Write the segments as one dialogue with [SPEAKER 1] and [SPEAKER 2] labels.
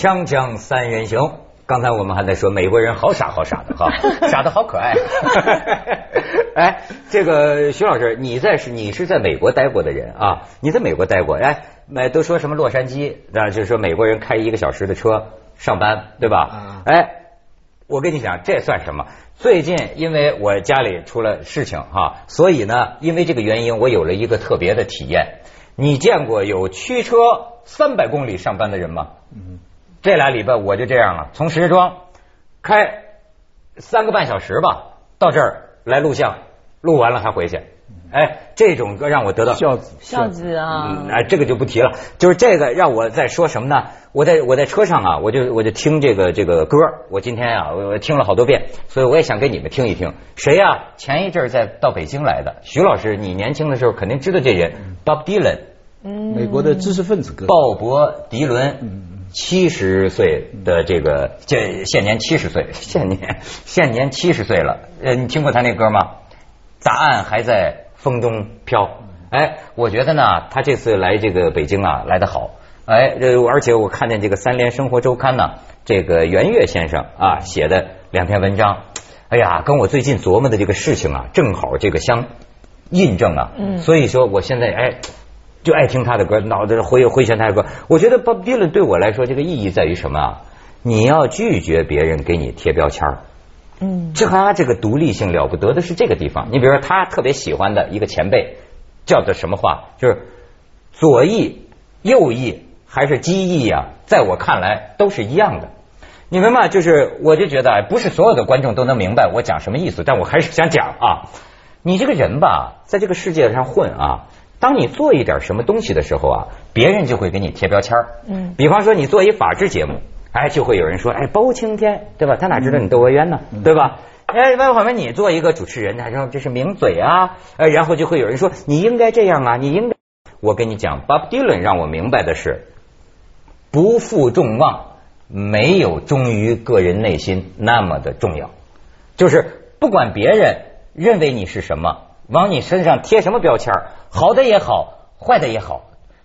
[SPEAKER 1] 锵锵三人行，刚才我们还在说美国人好傻好傻的哈，傻的好可爱。哎，这个徐老师，你在是你是在美国待过的人啊，你在美国待过，哎，美都说什么洛杉矶，那就是说美国人开一个小时的车上班，对吧？哎，我跟你讲，这算什么？最近因为我家里出了事情哈，所以呢，因为这个原因，我有了一个特别的体验。你见过有驱车三百公里上班的人吗？嗯，这俩礼拜我就这样了，从石家庄开三个半小时吧，到这儿来录像，录完了还回去。哎，这种歌让我得到
[SPEAKER 2] 孝子，
[SPEAKER 3] 孝子啊！
[SPEAKER 1] 哎，这个就不提了。就是这个让我在说什么呢？我在我在车上啊，我就我就听这个这个歌。我今天啊，我听了好多遍，所以我也想给你们听一听。谁呀？前一阵在到北京来的徐老师，你年轻的时候肯定知道这人，Bob Dylan。
[SPEAKER 2] 嗯，美国的知识分子歌，
[SPEAKER 1] 鲍勃迪伦，七十岁的这个这现年七十岁，现年现年七十岁了。呃，你听过他那歌吗？答案还在风中飘。哎，我觉得呢，他这次来这个北京啊，来得好。哎，而且我看见这个《三联生活周刊》呢，这个袁岳先生啊写的两篇文章，哎呀，跟我最近琢磨的这个事情啊，正好这个相印证啊。嗯。所以说，我现在哎。就爱听他的歌，脑子回回旋他的歌。我觉得 Bob Dylan 对我来说，这个意义在于什么啊？你要拒绝别人给你贴标签儿。嗯，这他这个独立性了不得的是这个地方。你比如说，他特别喜欢的一个前辈叫做什么话？就是左翼、右翼还是机翼啊？在我看来都是一样的。你明白？就是我就觉得，不是所有的观众都能明白我讲什么意思，但我还是想讲啊。你这个人吧，在这个世界上混啊。当你做一点什么东西的时候啊，别人就会给你贴标签嗯，比方说你做一法制节目，哎，就会有人说，哎，包青天，对吧？他哪知道你窦娥冤呢？对吧？哎，万好你做一个主持人，他说这是名嘴啊，呃，然后就会有人说你应该这样啊，你应该。我跟你讲，Bob Dylan 让我明白的是，不负众望，没有忠于个人内心那么的重要。就是不管别人认为你是什么。往你身上贴什么标签好的也好，坏的也好，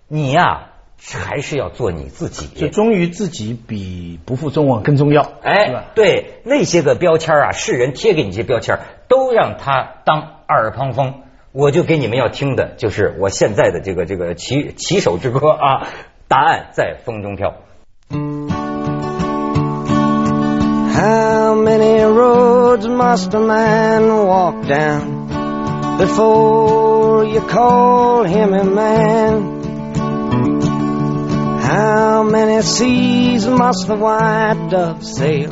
[SPEAKER 1] 你呀还是要做你自己。
[SPEAKER 2] 就忠于自己比不负众望更重要。
[SPEAKER 1] 哎，对，那些个标签啊，世人贴给你这些标签，都让他当耳旁风。我就给你们要听的，就是我现在的这个这个起起手之歌啊，答案在风中飘。How many roads must a man walk down? Before you call him a man. How many seas must the white dove sail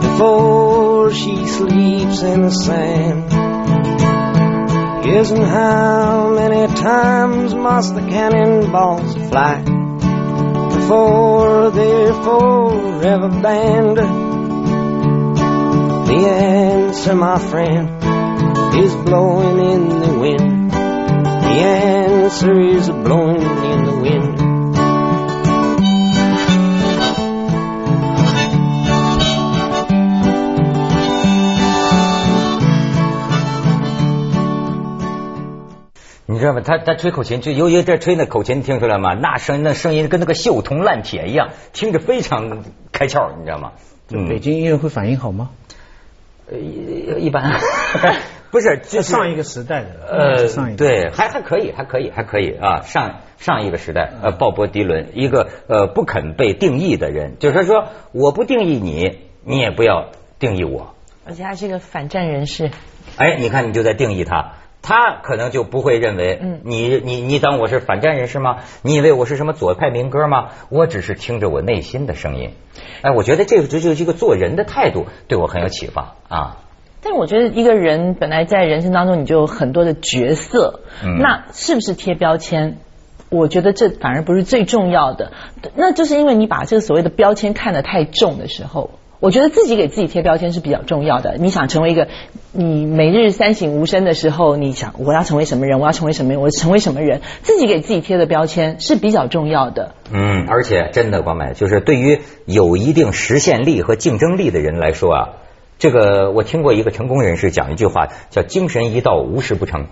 [SPEAKER 1] before she sleeps in the sand? Isn't how many times must the cannonballs fly before they're forever banned? The answer, my friend is blowing in the wind. The answer is blowing in the wind. 你知道吗？他他吹口琴，就由于这吹那口琴，听出来吗？那声那声音跟那个锈铜烂铁一样，听着非常开窍，你知道吗？
[SPEAKER 2] 北京音乐会反应好吗？
[SPEAKER 1] 呃，一般。不是，就
[SPEAKER 2] 上一个时代的，呃，上一
[SPEAKER 1] 对，还还可以，还可以，还可以啊，上上一个时代，呃，鲍勃迪伦，一个呃不肯被定义的人，就是说，我不定义你，你也不要定义我，
[SPEAKER 3] 而且他是一个反战人士，
[SPEAKER 1] 哎，你看你就在定义他，他可能就不会认为，嗯，你你你当我是反战人士吗？你以为我是什么左派民歌吗？我只是听着我内心的声音，哎，我觉得这个这就是一个做人的态度，对我很有启发啊。
[SPEAKER 3] 但是我觉得一个人本来在人生当中你就有很多的角色，那是不是贴标签？我觉得这反而不是最重要的。那就是因为你把这个所谓的标签看得太重的时候，我觉得自己给自己贴标签是比较重要的。你想成为一个，你每日三省吾身的时候，你想我要成为什么人？我要成为什么人？我成为什么人？自己给自己贴的标签是比较重要的。
[SPEAKER 1] 嗯，而且真的，光美就是对于有一定实现力和竞争力的人来说啊。这个我听过一个成功人士讲一句话，叫“精神一到，无事不成”。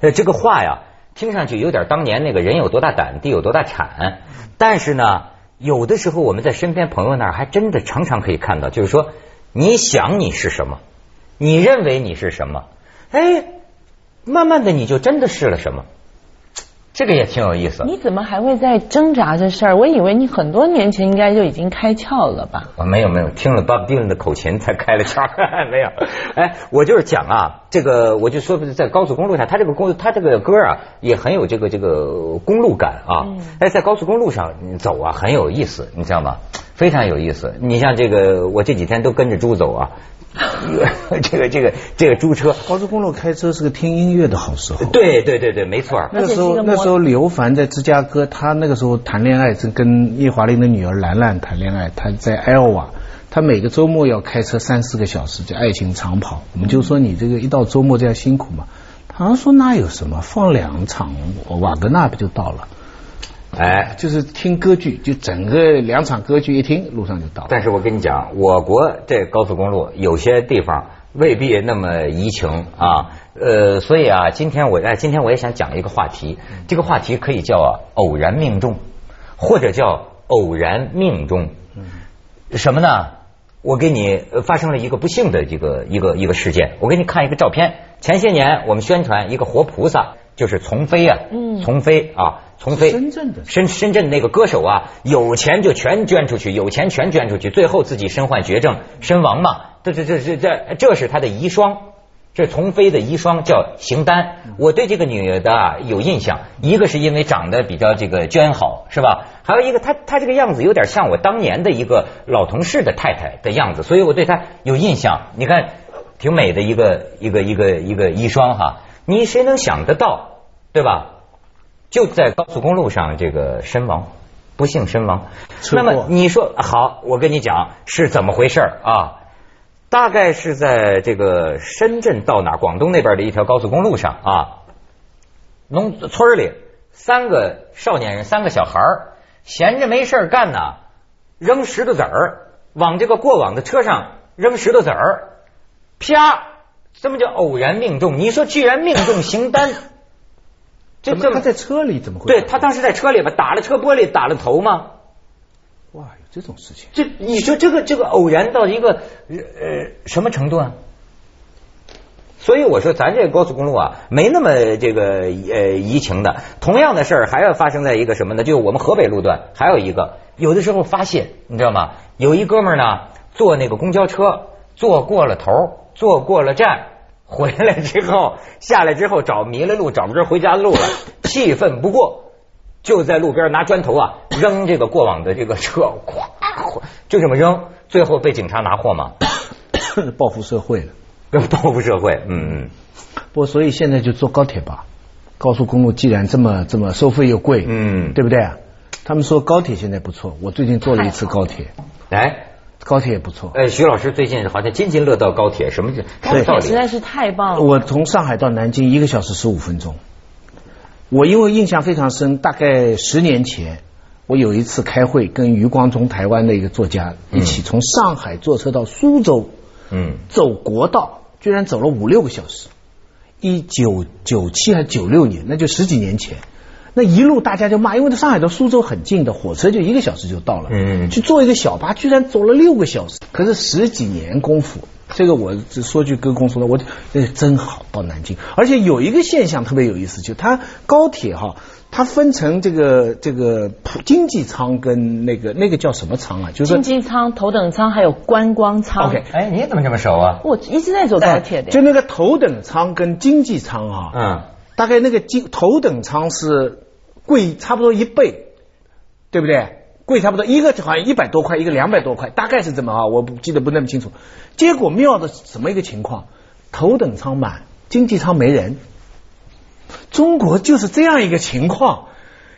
[SPEAKER 1] 呃，这个话呀，听上去有点当年那个人有多大胆，地有多大产。但是呢，有的时候我们在身边朋友那儿还真的常常可以看到，就是说你想你是什么，你认为你是什么，哎，慢慢的你就真的是了什么。这个也挺有意思。
[SPEAKER 3] 你怎么还会在挣扎这事儿？我以为你很多年前应该就已经开窍了吧？
[SPEAKER 1] 啊，没有没有，听了 Bob Dylan 的口琴才开了窍。没有，哎，我就是讲啊，这个我就说在高速公路上，他这个公他这个歌啊也很有这个这个公路感啊。哎，在高速公路上走啊很有意思，你知道吗？非常有意思。你像这个，我这几天都跟着猪走啊。这个这个这个租车，
[SPEAKER 2] 高速公路开车是个听音乐的好时候。
[SPEAKER 1] 对对对对，没错。
[SPEAKER 2] 那时候那时候刘凡在芝加哥，他那个时候谈恋爱，是跟叶华林的女儿兰兰谈恋爱。他在艾奥瓦，他每个周末要开车三四个小时，叫爱情长跑。我们就说你这个一到周末这样辛苦嘛。他说那有什么，放两场瓦格纳不就到了？哎，就是听歌剧，就整个两场歌剧一听，路上就到。
[SPEAKER 1] 但是我跟你讲，我国这高速公路有些地方未必那么怡情啊。呃，所以啊，今天我哎，今天我也想讲一个话题，这个话题可以叫啊偶然命中，或者叫偶然命中。什么呢？我给你发生了一个不幸的一个一个一个事件。我给你看一个照片。前些年我们宣传一个活菩萨。就是丛飞啊，丛飞啊，从飞。
[SPEAKER 2] 深圳的
[SPEAKER 1] 深深圳那个歌手啊，有钱就全捐出去，有钱全捐出去，最后自己身患绝症身亡嘛。这这这这这，这是他的遗孀，这丛飞的遗孀叫邢丹。我对这个女的有印象，一个是因为长得比较这个娟好，是吧？还有一个，她她这个样子有点像我当年的一个老同事的太太的样子，所以我对她有印象。你看，挺美的一个一个一个一个遗孀哈。你谁能想得到，对吧？就在高速公路上这个身亡，不幸身亡。那么你说好，我跟你讲是怎么回事啊？大概是在这个深圳到哪广东那边的一条高速公路上啊，农村里三个少年人，三个小孩闲着没事干呢，扔石头子儿往这个过往的车上扔石头子儿，啪。这么叫偶然命中？你说居然命中邢丹，
[SPEAKER 2] 这这他在车里怎么会？
[SPEAKER 1] 对他当时在车里边打了车玻璃，打了头吗？
[SPEAKER 2] 哇，有这种事情？
[SPEAKER 1] 这你说这个这个偶然到一个呃什么程度啊？所以我说咱这个高速公路啊，没那么这个呃移情的。同样的事儿还要发生在一个什么呢？就我们河北路段还有一个，有的时候发现你知道吗？有一哥们儿呢坐那个公交车坐过了头。坐过了站，回来之后下来之后找迷了路，找不着回家的路了，气愤不过，就在路边拿砖头啊扔这个过往的这个车，咵，就这么扔，最后被警察拿货嘛，
[SPEAKER 2] 报复社会了，
[SPEAKER 1] 报复社会，嗯嗯，
[SPEAKER 2] 不，所以现在就坐高铁吧，高速公路既然这么这么收费又贵，嗯，对不对啊？他们说高铁现在不错，我最近坐了一次高铁，
[SPEAKER 1] 哎。
[SPEAKER 2] 高铁也不错。
[SPEAKER 1] 哎，徐老师最近好像津津乐道高铁，什么叫
[SPEAKER 3] 高铁实在是太棒了。
[SPEAKER 2] 我从上海到南京一个小时十五分钟。我因为印象非常深，大概十年前，我有一次开会，跟余光中台湾的一个作家一起从上海坐车到苏州，嗯，走国道，居然走了五六个小时。一九九七还是九六年，那就十几年前。那一路大家就骂，因为它上海到苏州很近的，火车就一个小时就到了。嗯，去坐一个小巴，居然走了六个小时。可是十几年功夫，这个我只说句歌功颂德，我这真好到南京。而且有一个现象特别有意思，就它高铁哈，它分成这个这个普经济舱跟那个那个叫什么舱啊？就是
[SPEAKER 3] 经济舱、头等舱还有观光舱。
[SPEAKER 1] OK，哎，你怎么这么熟啊？
[SPEAKER 3] 我一直在坐高铁的。
[SPEAKER 2] 就那个头等舱跟经济舱啊，嗯，大概那个经头等舱是。贵差不多一倍，对不对？贵差不多一个好像一百多块，一个两百多块，大概是这么啊？我不记得不那么清楚。结果妙的什么一个情况？头等舱满，经济舱没人。中国就是这样一个情况。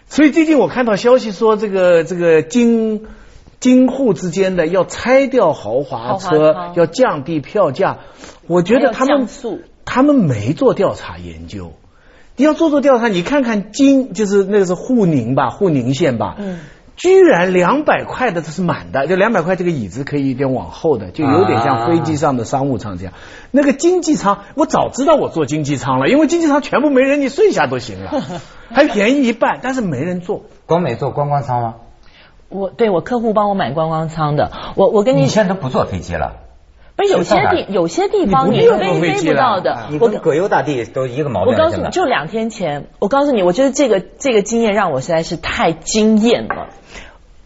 [SPEAKER 2] 所以最近我看到消息说，这个这个京京沪之间的要拆掉豪华车，要降低票价。我觉得他们他们没做调查研究。你要做做调查，你看看京就是那个是沪宁吧，沪宁线吧，嗯，居然两百块的它是满的，就两百块这个椅子可以一点往后的，就有点像飞机上的商务舱这样。那个经济舱，我早知道我坐经济舱了，因为经济舱全部没人，你睡下都行了，还便宜一半，但是没人坐。
[SPEAKER 1] 光美坐观光舱吗？
[SPEAKER 3] 我对我客户帮我买观光舱的，我我跟你
[SPEAKER 1] 你现在都不坐飞机了。
[SPEAKER 3] 不是有些地有些地方你飞飞不到的，
[SPEAKER 1] 我跟葛优大帝都一个毛病。
[SPEAKER 3] 我告诉你，就两天前，我告诉你，我觉得这个这个经验让我实在是太惊艳了。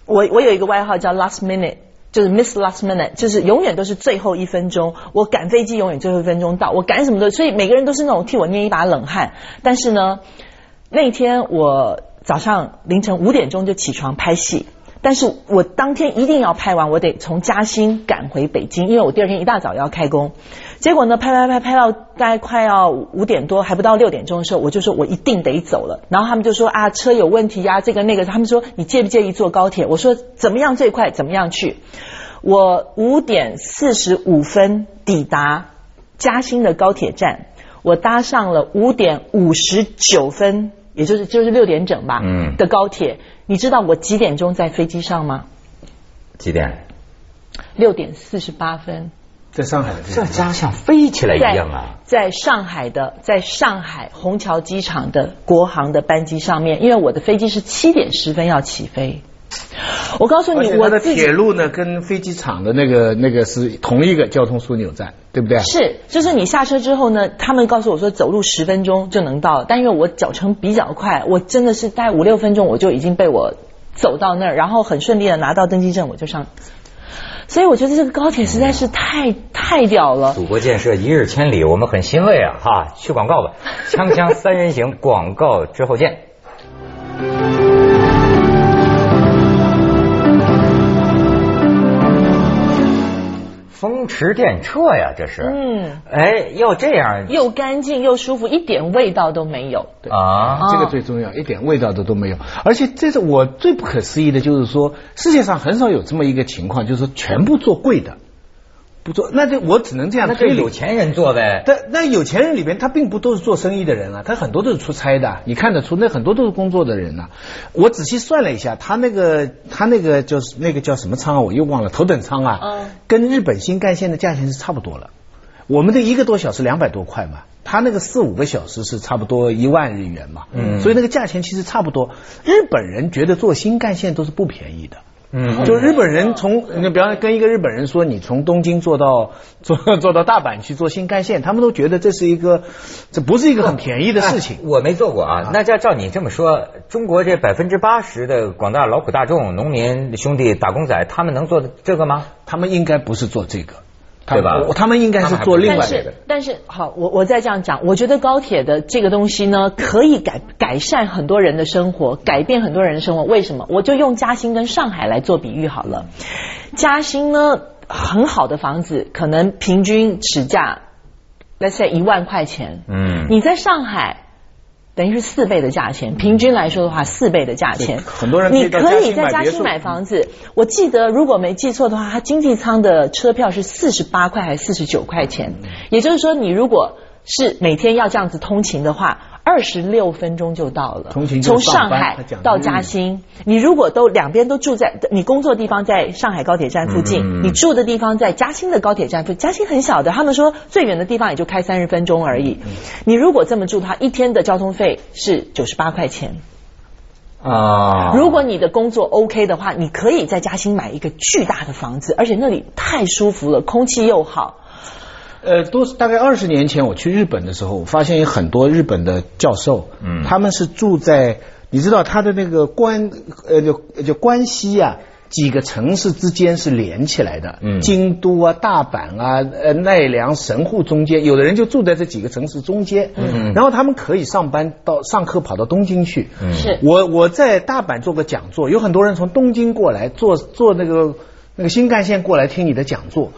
[SPEAKER 3] 我我有一个外号叫 Last Minute，就是 Miss Last Minute，就是永远都是最后一分钟。我赶飞机永远最后一分钟到，我赶什么的，所以每个人都是那种替我捏一把冷汗。但是呢，那天我早上凌晨五点钟就起床拍戏。但是我当天一定要拍完，我得从嘉兴赶回北京，因为我第二天一大早要开工。结果呢，拍拍拍拍到大概快要五点多，还不到六点钟的时候，我就说我一定得走了。然后他们就说啊，车有问题呀，这个那个。他们说你介不介意坐高铁？我说怎么样最快，怎么样去？我五点四十五分抵达嘉兴的高铁站，我搭上了五点五十九分，也就是就是六点整吧，嗯，的高铁。你知道我几点钟在飞机上吗？
[SPEAKER 1] 几点？
[SPEAKER 3] 六点四十八分。
[SPEAKER 2] 在上海，
[SPEAKER 1] 这家像飞起来一样啊！
[SPEAKER 3] 在上海的，在上海虹桥机场的国航的班机上面，因为我的飞机是七点十分要起飞。我告诉你，我
[SPEAKER 2] 的铁路呢，跟飞机场的那个那个是同一个交通枢纽站，对不对？
[SPEAKER 3] 是，就是你下车之后呢，他们告诉我说走路十分钟就能到，但因为我脚程比较快，我真的是待五六分钟我就已经被我走到那儿，然后很顺利的拿到登机证，我就上。所以我觉得这个高铁实在是太太屌了。
[SPEAKER 1] 祖国建设一日千里，我们很欣慰啊！哈，去广告吧，锵锵三人行，广告之后见。驰电掣呀，这是。嗯。哎，要这样。
[SPEAKER 3] 又干净又舒服，一点味道都没有。
[SPEAKER 2] 啊，这个最重要，一点味道都都没有。而且这是我最不可思议的，就是说世界上很少有这么一个情况，就是全部做贵的。不做，那就我只能这样推
[SPEAKER 1] 理。有钱人做呗。
[SPEAKER 2] 但那有钱人里边，他并不都是做生意的人啊，他很多都是出差的。你看得出，那很多都是工作的人呐。我仔细算了一下，他那个他那个就是那个叫什么舱啊，我又忘了，头等舱啊，跟日本新干线的价钱是差不多了。我们的一个多小时两百多块嘛，他那个四五个小时是差不多一万日元嘛。嗯。所以那个价钱其实差不多。日本人觉得坐新干线都是不便宜的。嗯，就日本人从你比方跟一个日本人说，你从东京坐到 坐坐到大阪去坐新干线，他们都觉得这是一个这不是一个很便宜的事情。
[SPEAKER 1] 我没坐过啊，那要照你这么说，中国这百分之八十的广大劳苦大众、农民兄弟、打工仔，他们能做这个吗？
[SPEAKER 2] 他们应该不是做这个。
[SPEAKER 1] 对吧？
[SPEAKER 2] 他们应该是做另外的。
[SPEAKER 3] 但是好，我我再这样讲，我觉得高铁的这个东西呢，可以改改善很多人的生活，改变很多人的生活。为什么？我就用嘉兴跟上海来做比喻好了。嘉兴呢，很好的房子，可能平均尺价，let's say 一万块钱。嗯。你在上海。等于是四倍的价钱，平均来说的话，四倍的价钱。
[SPEAKER 2] 很多人
[SPEAKER 3] 你可以在嘉兴买房子。我记得如果没记错的话，它经济舱的车票是四十八块还是四十九块钱？也就是说，你如果是每天要这样子通勤的话。二十六分钟就到了，从上海到嘉兴，你如果都两边都住在你工作地方在上海高铁站附近，你住的地方在嘉兴的高铁站附，嘉兴很小的，他们说最远的地方也就开三十分钟而已。你如果这么住，它一天的交通费是九十八块钱啊。如果你的工作 OK 的话，你可以在嘉兴买一个巨大的房子，而且那里太舒服了，空气又好。
[SPEAKER 2] 呃，都是大概二十年前我去日本的时候，我发现有很多日本的教授，嗯，他们是住在，你知道他的那个关呃就就关西啊几个城市之间是连起来的，嗯，京都啊、大阪啊、呃奈良、神户中间，有的人就住在这几个城市中间，嗯，然后他们可以上班到上课跑到东京去，
[SPEAKER 3] 嗯，是。
[SPEAKER 2] 我我在大阪做个讲座，有很多人从东京过来坐坐那个那个新干线过来听你的讲座。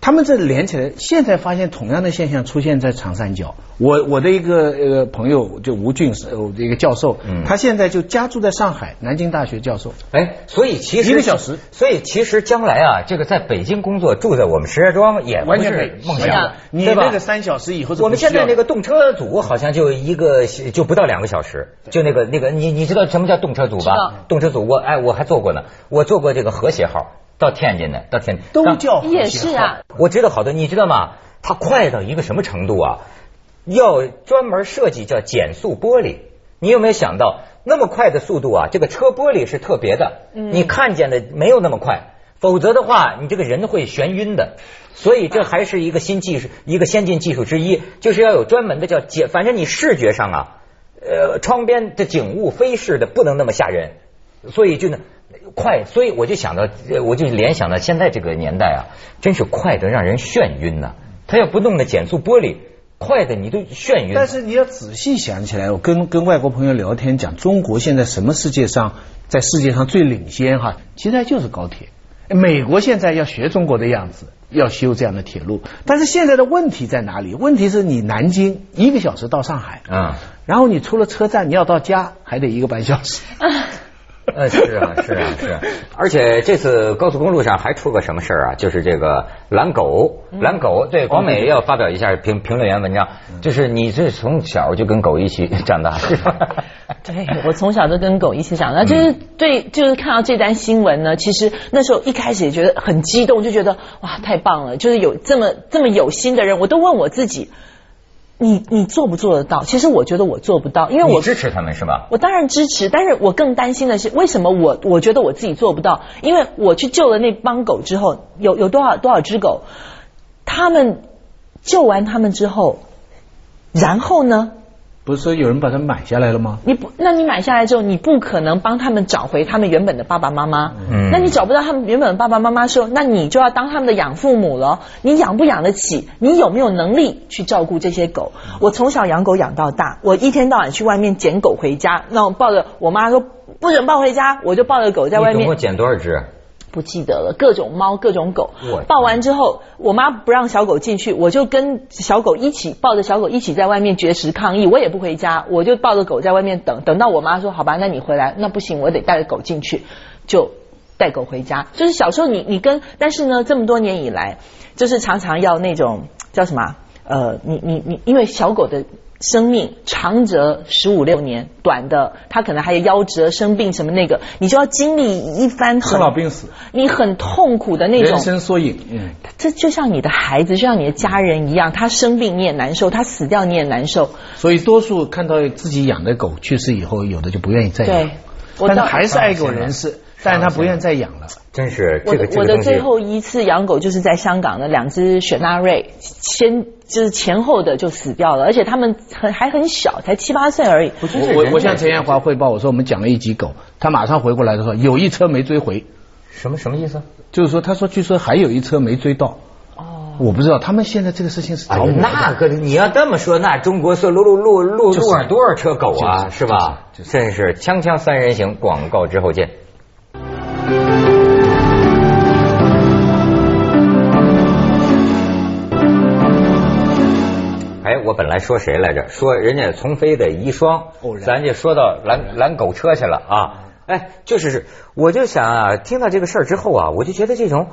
[SPEAKER 2] 他们这连起来，现在发现同样的现象出现在长三角。我我的一个呃朋友就吴俊是一个教授，他现在就家住在上海南京大学教授。
[SPEAKER 1] 哎，所以其实
[SPEAKER 2] 一个小时，
[SPEAKER 1] 所以其实将来啊，这个在北京工作住在我们石家庄也完全是梦想，
[SPEAKER 2] 你那个三小时以后，
[SPEAKER 1] 我们现在那个动车组好像就一个就不到两个小时，就那个那个你你知道什么叫动车组吧？动车组我哎我还坐过呢，我坐过这个和谐号。到天津的，到天津
[SPEAKER 2] 都叫
[SPEAKER 3] 也是啊。
[SPEAKER 1] 我知道好多，你知道吗？它快到一个什么程度啊？要专门设计叫减速玻璃。你有没有想到，那么快的速度啊，这个车玻璃是特别的，你看见的没有那么快，否则的话，你这个人会眩晕的。所以这还是一个新技术，一个先进技术之一，就是要有专门的叫减，反正你视觉上啊，呃，窗边的景物飞逝的不能那么吓人，所以就呢快，所以我就想到，我就联想到现在这个年代啊，真是快的让人眩晕呐。他要不弄的减速玻璃。快的你都眩晕。
[SPEAKER 2] 但是你要仔细想起来，我跟跟外国朋友聊天讲，中国现在什么世界上在世界上最领先哈？其实就是高铁。美国现在要学中国的样子，要修这样的铁路。但是现在的问题在哪里？问题是你南京一个小时到上海啊，然后你出了车站，你要到家还得一个半小时。
[SPEAKER 1] 呃，是啊，是啊，是。而且这次高速公路上还出个什么事儿啊？就是这个拦狗，拦狗。对，广美要发表一下评评论员文章。就是你是从小就跟狗一起长大，是吧？
[SPEAKER 3] 对，我从小就跟狗一起长大。就是对，就是看到这单新闻呢，其实那时候一开始也觉得很激动，就觉得哇，太棒了！就是有这么这么有心的人，我都问我自己。你你做不做得到？其实我觉得我做不到，因为我
[SPEAKER 1] 支持他们是吧？
[SPEAKER 3] 我当然支持，但是我更担心的是，为什么我我觉得我自己做不到？因为我去救了那帮狗之后，有有多少多少只狗，他们救完他们之后，然后呢？
[SPEAKER 2] 不是说有人把它买下来了吗？
[SPEAKER 3] 你不，那你买下来之后，你不可能帮他们找回他们原本的爸爸妈妈。嗯，那你找不到他们原本的爸爸妈妈时候，那你就要当他们的养父母了。你养不养得起？你有没有能力去照顾这些狗？我从小养狗养到大，我一天到晚去外面捡狗回家，那我抱着我妈说不准抱回家，我就抱着狗在外面。
[SPEAKER 1] 你总共捡多少只？
[SPEAKER 3] 不记得了，各种猫，各种狗。抱完之后，我妈不让小狗进去，我就跟小狗一起抱着小狗一起在外面绝食抗议。我也不回家，我就抱着狗在外面等，等到我妈说好吧，那你回来，那不行，我得带着狗进去，就带狗回家。就是小时候你你跟，但是呢，这么多年以来，就是常常要那种叫什么？呃，你你你，因为小狗的。生命长则十五六年，短的他可能还有夭折、生病什么那个，你就要经历一番
[SPEAKER 2] 生老病死，
[SPEAKER 3] 你很痛苦的那种
[SPEAKER 2] 人生缩影。
[SPEAKER 3] 嗯，这就像你的孩子，就像你的家人一样，他生病你也难受，他死掉你也难受。
[SPEAKER 2] 所以多数看到自己养的狗去世以后，有的就不愿意再养，但是还是爱狗人士。但是他不愿再养了，
[SPEAKER 1] 真是
[SPEAKER 3] 我我的最后一次养狗就是在香港的两只雪纳瑞，先就是前后的就死掉了，而且他们很还很小，才七八岁而已。
[SPEAKER 2] 我我我向陈艳华汇报，我说我们讲了一集狗，他马上回过来的说有一车没追回，
[SPEAKER 1] 什么什么意思？
[SPEAKER 2] 就是说他说据说还有一车没追到。哦，我不知道他们现在这个事情是。
[SPEAKER 1] 那个你要这么说，那中国是路路路路路上多少车狗啊，是吧？真是锵锵三人行，广告之后见。哎，我本来说谁来着？说人家丛飞的遗孀，咱就说到拦拦狗车去了啊！哎，就是我就想啊，听到这个事儿之后啊，我就觉得这种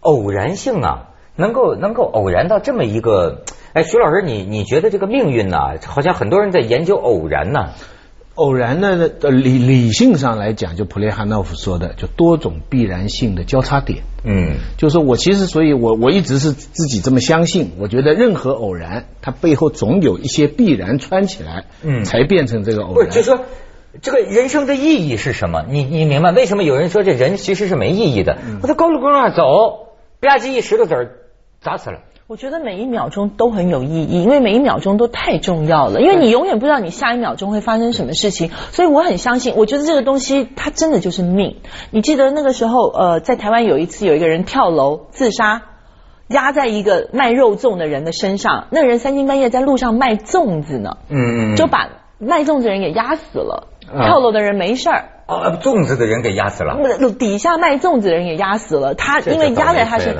[SPEAKER 1] 偶然性啊，能够能够偶然到这么一个，哎，徐老师，你你觉得这个命运呢？好像很多人在研究偶然呢。
[SPEAKER 2] 偶然呢？理理性上来讲，就普列汉诺夫说的，就多种必然性的交叉点。嗯，就是我其实，所以我我一直是自己这么相信。我觉得任何偶然，它背后总有一些必然穿起来，嗯，才变成这个偶然。
[SPEAKER 1] 不是，就说这个人生的意义是什么？你你明白为什么有人说这人其实是没意义的？我在高路公路上走，吧唧一石头子儿砸死了。
[SPEAKER 3] 我觉得每一秒钟都很有意义，因为每一秒钟都太重要了。因为你永远不知道你下一秒钟会发生什么事情，所以我很相信。我觉得这个东西它真的就是命。你记得那个时候，呃，在台湾有一次有一个人跳楼自杀，压在一个卖肉粽的人的身上，那人三更半夜在路上卖粽子呢，嗯嗯，就把卖粽子的人给压死了，跳楼的人没事儿。
[SPEAKER 1] 哦，粽子的人给压死了，
[SPEAKER 3] 底下卖粽子的人也压死了，他因为压在他身。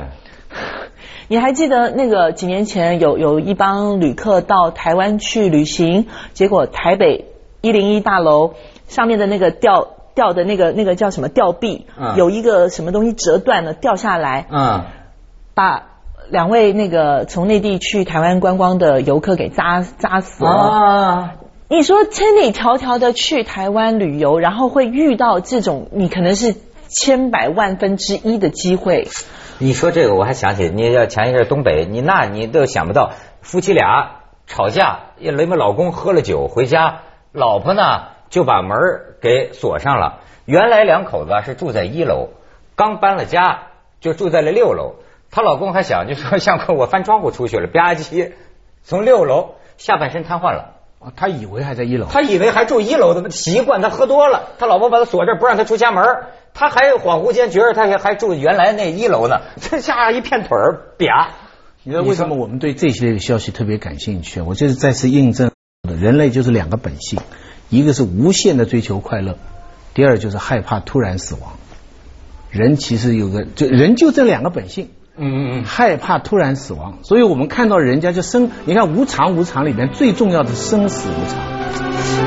[SPEAKER 3] 你还记得那个几年前有有一帮旅客到台湾去旅行，结果台北一零一大楼上面的那个吊吊的那个那个叫什么吊臂，有一个什么东西折断了掉下来，嗯，把两位那个从内地去台湾观光的游客给扎扎死了。啊！你说千里迢迢的去台湾旅游，然后会遇到这种你可能是千百万分之一的机会。
[SPEAKER 1] 你说这个我还想起，你要前一阵东北，你那你都想不到，夫妻俩吵架，雷么老公喝了酒回家，老婆呢就把门给锁上了。原来两口子是住在一楼，刚搬了家就住在了六楼。她老公还想就说 相公我翻窗户出去了，吧唧，从六楼下半身瘫痪了。
[SPEAKER 2] 他以为还在一楼，
[SPEAKER 1] 他以为还住一楼的习惯他喝多了，他老婆把他锁这不让他出家门，他还恍惚间觉得他还还住原来那一楼呢，这下一片腿儿啪！
[SPEAKER 2] 你知道为什么我们对这些消息特别感兴趣？我就是再次印证的，人类就是两个本性，一个是无限的追求快乐，第二就是害怕突然死亡。人其实有个就人就这两个本性。嗯嗯嗯，害怕突然死亡，所以我们看到人家就生，你看无常无常里面最重要的生死无常。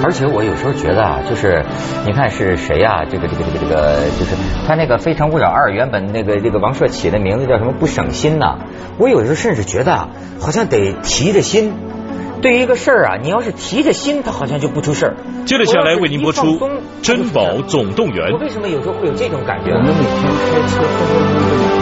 [SPEAKER 1] 而且我有时候觉得啊，就是你看是谁呀？这个这个这个这个，就是他那个《非诚勿扰二》原本那个这个王朔起的名字叫什么？不省心呐。我有时候甚至觉得啊，好像得提着心。对于一个事儿啊，你要是提着心，他好像就不出事儿。
[SPEAKER 4] 接着下来为您播出《珍宝总动员》。
[SPEAKER 1] 我为什么有时候会有这种感觉？我
[SPEAKER 2] 们每天开车。